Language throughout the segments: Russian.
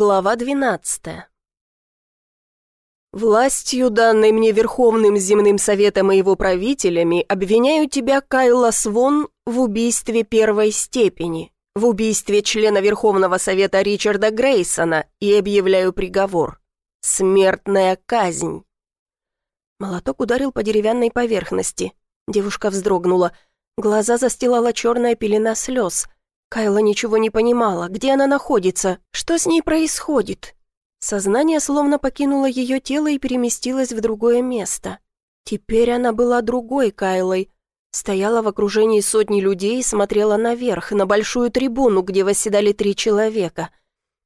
Глава 12 «Властью, данной мне Верховным Земным Советом и его правителями, обвиняю тебя, Кайла Свон, в убийстве первой степени, в убийстве члена Верховного Совета Ричарда Грейсона и объявляю приговор. Смертная казнь». Молоток ударил по деревянной поверхности. Девушка вздрогнула. Глаза застилала черная пелена слез – Кайла ничего не понимала, где она находится, что с ней происходит. Сознание словно покинуло ее тело и переместилось в другое место. Теперь она была другой Кайлой. Стояла в окружении сотни людей и смотрела наверх, на большую трибуну, где восседали три человека.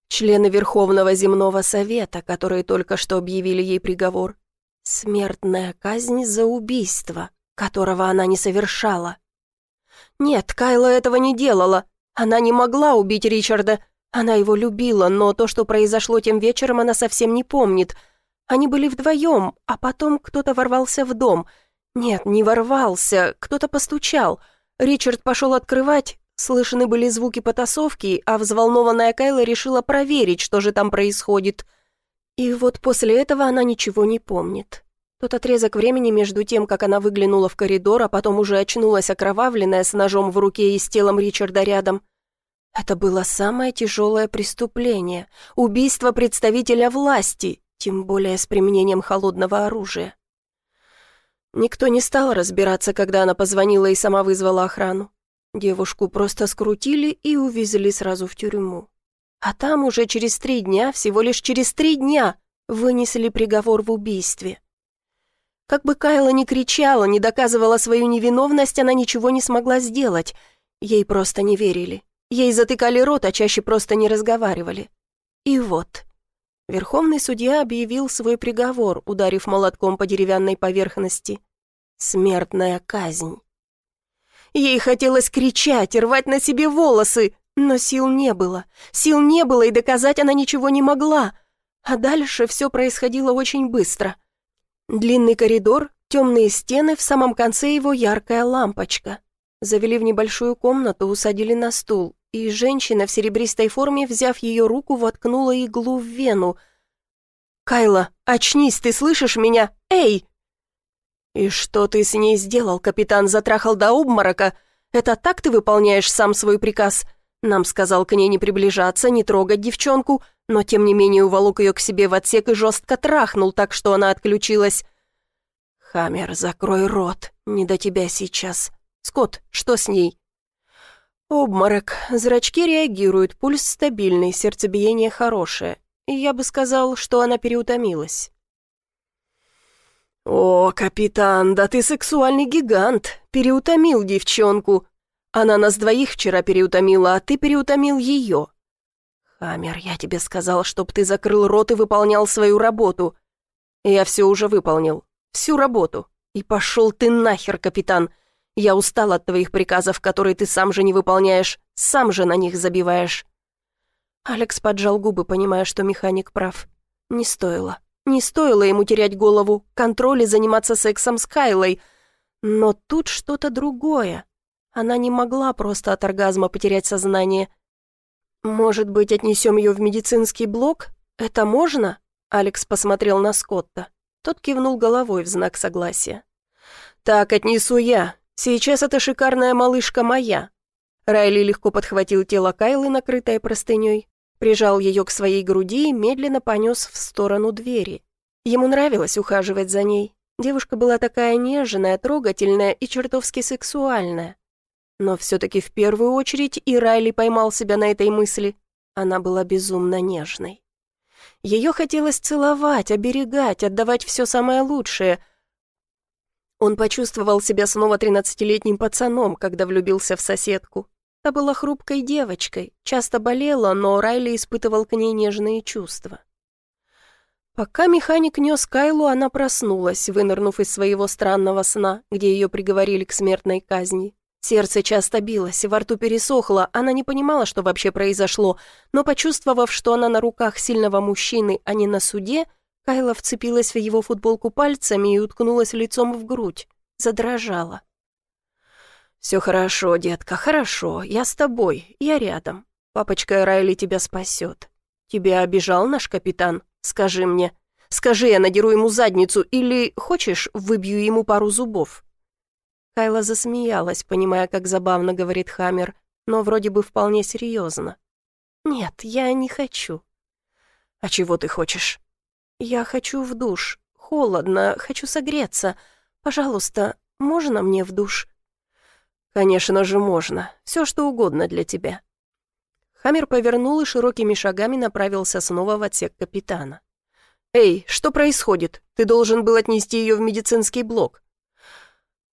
Члены Верховного Земного Совета, которые только что объявили ей приговор. Смертная казнь за убийство, которого она не совершала. Нет, Кайла этого не делала. Она не могла убить Ричарда. Она его любила, но то, что произошло тем вечером, она совсем не помнит. Они были вдвоем, а потом кто-то ворвался в дом. Нет, не ворвался, кто-то постучал. Ричард пошел открывать, слышны были звуки потасовки, а взволнованная Кайла решила проверить, что же там происходит. И вот после этого она ничего не помнит. Тот отрезок времени между тем, как она выглянула в коридор, а потом уже очнулась окровавленная с ножом в руке и с телом Ричарда рядом. Это было самое тяжелое преступление, убийство представителя власти, тем более с применением холодного оружия. Никто не стал разбираться, когда она позвонила и сама вызвала охрану. Девушку просто скрутили и увезли сразу в тюрьму. А там уже через три дня, всего лишь через три дня, вынесли приговор в убийстве. Как бы Кайла ни кричала, не доказывала свою невиновность, она ничего не смогла сделать. Ей просто не верили. Ей затыкали рот, а чаще просто не разговаривали. И вот. Верховный судья объявил свой приговор, ударив молотком по деревянной поверхности. Смертная казнь. Ей хотелось кричать, рвать на себе волосы, но сил не было. Сил не было, и доказать она ничего не могла. А дальше все происходило очень быстро. Длинный коридор, темные стены, в самом конце его яркая лампочка. Завели в небольшую комнату, усадили на стул, и женщина в серебристой форме, взяв ее руку, воткнула иглу в вену. «Кайла, очнись, ты слышишь меня? Эй!» «И что ты с ней сделал, капитан? Затрахал до обморока? Это так ты выполняешь сам свой приказ?» Нам сказал к ней не приближаться, не трогать девчонку, но тем не менее уволок ее к себе в отсек и жестко трахнул так, что она отключилась. «Хаммер, закрой рот, не до тебя сейчас. Скотт, что с ней?» «Обморок. Зрачки реагируют, пульс стабильный, сердцебиение хорошее. Я бы сказал, что она переутомилась». «О, капитан, да ты сексуальный гигант! Переутомил девчонку! Она нас двоих вчера переутомила, а ты переутомил ее. Хаммер, я тебе сказал, чтоб ты закрыл рот и выполнял свою работу. Я все уже выполнил. Всю работу. И пошел ты нахер, капитан. Я устал от твоих приказов, которые ты сам же не выполняешь, сам же на них забиваешь. Алекс поджал губы, понимая, что механик прав. Не стоило. Не стоило ему терять голову, контроль и заниматься сексом с Кайлой. Но тут что-то другое. Она не могла просто от оргазма потерять сознание. «Может быть, отнесем ее в медицинский блок? Это можно?» Алекс посмотрел на Скотта. Тот кивнул головой в знак согласия. «Так, отнесу я. Сейчас эта шикарная малышка моя». Райли легко подхватил тело Кайлы, накрытое простыней, прижал ее к своей груди и медленно понес в сторону двери. Ему нравилось ухаживать за ней. Девушка была такая нежная, трогательная и чертовски сексуальная. Но все-таки в первую очередь и Райли поймал себя на этой мысли. Она была безумно нежной. Ее хотелось целовать, оберегать, отдавать все самое лучшее. Он почувствовал себя снова тринадцатилетним пацаном, когда влюбился в соседку. Та была хрупкой девочкой, часто болела, но Райли испытывал к ней нежные чувства. Пока механик нес Кайлу, она проснулась, вынырнув из своего странного сна, где ее приговорили к смертной казни. Сердце часто билось, во рту пересохло, она не понимала, что вообще произошло, но почувствовав, что она на руках сильного мужчины, а не на суде, Кайла вцепилась в его футболку пальцами и уткнулась лицом в грудь, задрожала. «Все хорошо, детка, хорошо, я с тобой, я рядом. Папочка Райли тебя спасет. Тебя обижал наш капитан? Скажи мне. Скажи, я надеру ему задницу, или, хочешь, выбью ему пару зубов?» Кайла засмеялась, понимая, как забавно говорит Хаммер, но вроде бы вполне серьезно. «Нет, я не хочу». «А чего ты хочешь?» «Я хочу в душ. Холодно, хочу согреться. Пожалуйста, можно мне в душ?» «Конечно же можно. Все, что угодно для тебя». Хаммер повернул и широкими шагами направился снова в отсек капитана. «Эй, что происходит? Ты должен был отнести ее в медицинский блок».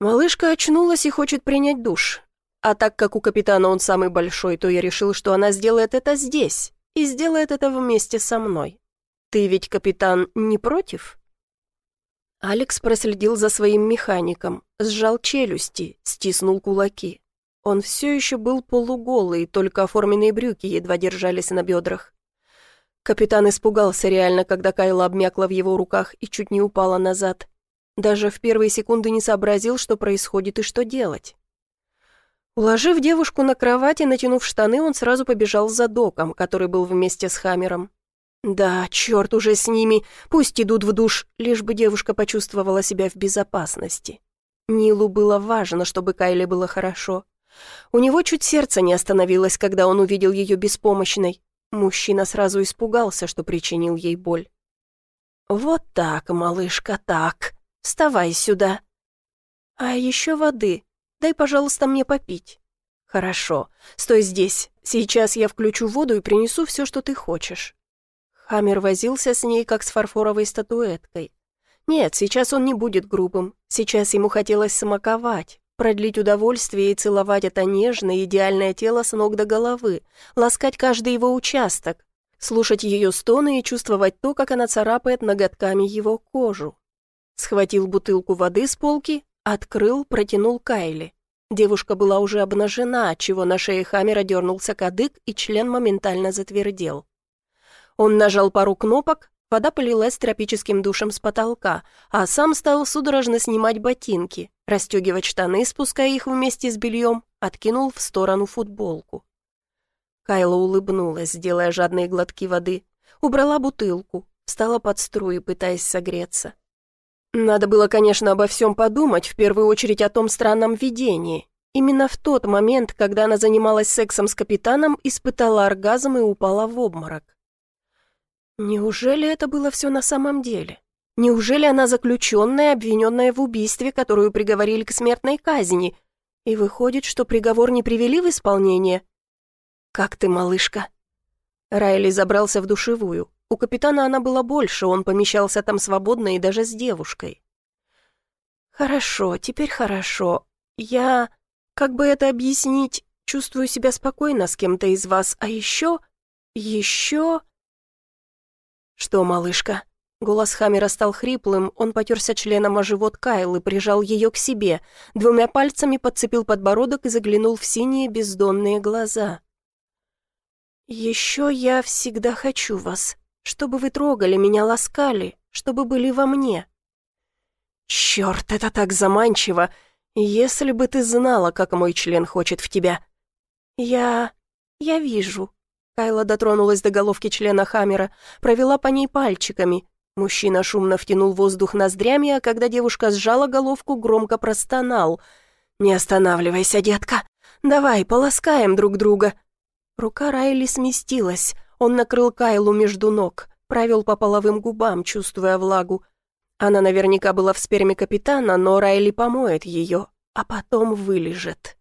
Малышка очнулась и хочет принять душ. А так как у капитана он самый большой, то я решил, что она сделает это здесь и сделает это вместе со мной. Ты ведь, капитан, не против?» Алекс проследил за своим механиком, сжал челюсти, стиснул кулаки. Он все еще был полуголый, только оформленные брюки едва держались на бедрах. Капитан испугался реально, когда Кайла обмякла в его руках и чуть не упала назад. Даже в первые секунды не сообразил, что происходит и что делать. Уложив девушку на кровать и натянув штаны, он сразу побежал за доком, который был вместе с Хаммером. Да, черт уже с ними, пусть идут в душ, лишь бы девушка почувствовала себя в безопасности. Нилу было важно, чтобы Кайле было хорошо. У него чуть сердце не остановилось, когда он увидел ее беспомощной. Мужчина сразу испугался, что причинил ей боль. «Вот так, малышка, так. Вставай сюда. А еще воды. Дай, пожалуйста, мне попить». «Хорошо. Стой здесь. Сейчас я включу воду и принесу все, что ты хочешь». Хаммер возился с ней, как с фарфоровой статуэткой. Нет, сейчас он не будет грубым. Сейчас ему хотелось смаковать, продлить удовольствие и целовать это нежное, идеальное тело с ног до головы, ласкать каждый его участок, слушать ее стоны и чувствовать то, как она царапает ноготками его кожу. Схватил бутылку воды с полки, открыл, протянул Кайли. Девушка была уже обнажена, отчего на шее Хаммера дернулся кадык, и член моментально затвердел. Он нажал пару кнопок, вода полилась тропическим душем с потолка, а сам стал судорожно снимать ботинки, расстегивать штаны, спуская их вместе с бельем, откинул в сторону футболку. Кайла улыбнулась, делая жадные глотки воды, убрала бутылку, встала под струи, пытаясь согреться. Надо было, конечно, обо всем подумать, в первую очередь о том странном видении. Именно в тот момент, когда она занималась сексом с капитаном, испытала оргазм и упала в обморок. Неужели это было все на самом деле? Неужели она заключенная, обвиненная в убийстве, которую приговорили к смертной казни? И выходит, что приговор не привели в исполнение? «Как ты, малышка?» Райли забрался в душевую. У капитана она была больше, он помещался там свободно и даже с девушкой. «Хорошо, теперь хорошо. Я, как бы это объяснить, чувствую себя спокойно с кем-то из вас, а еще... еще...» «Что, малышка?» Голос Хаммера стал хриплым, он потерся членом о живот Кайл и прижал ее к себе, двумя пальцами подцепил подбородок и заглянул в синие бездонные глаза. «Еще я всегда хочу вас, чтобы вы трогали меня, ласкали, чтобы были во мне». «Черт, это так заманчиво! Если бы ты знала, как мой член хочет в тебя!» «Я... я вижу», Кайла дотронулась до головки члена Хаммера, провела по ней пальчиками. Мужчина шумно втянул воздух ноздрями, а когда девушка сжала головку, громко простонал. «Не останавливайся, детка! Давай, полоскаем друг друга!» Рука Райли сместилась. Он накрыл Кайлу между ног, провел по половым губам, чувствуя влагу. Она наверняка была в сперме капитана, но Райли помоет ее, а потом вылежет.